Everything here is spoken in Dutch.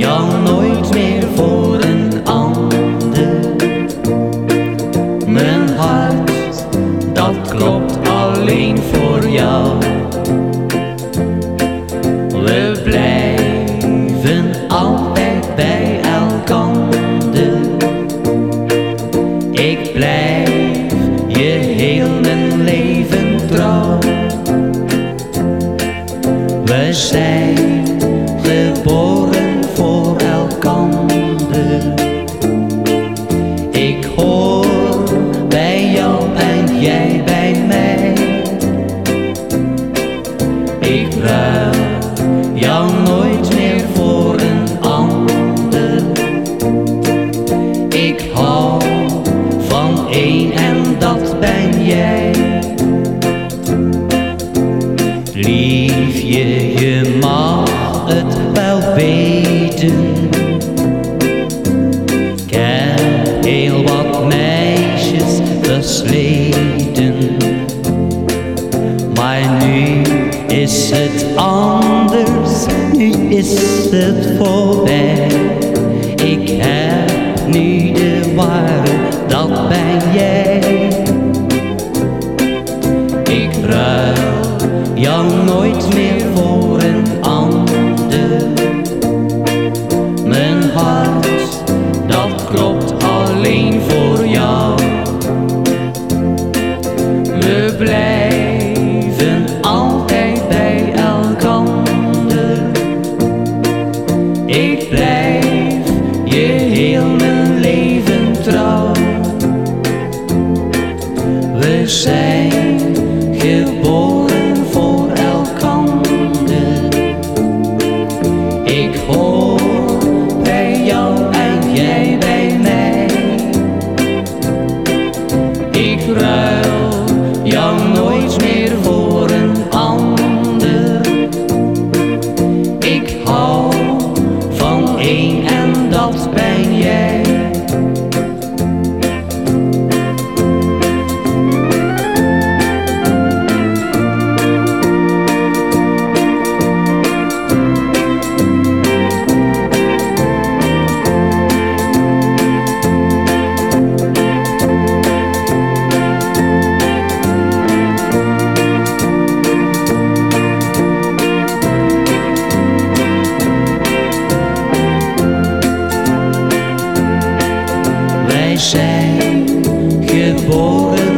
jou nooit meer voor een ander. Mijn hart, dat klopt alleen voor jou. We blijven altijd bij elkander. Ik blijf je heel mijn leven trouw. We zijn jij. Liefje, je mag het wel weten. Heb heel wat meisjes versleten. Maar nu is het anders, nu is het voorbij. Ik heb nu de ware, dat ben jij. Nooit meer voor een ander. Mijn hart, dat klopt alleen voor jou. We blijven altijd bij elkander. Ik blijf je heel mijn leven trouw. We zijn Ik zijn geboren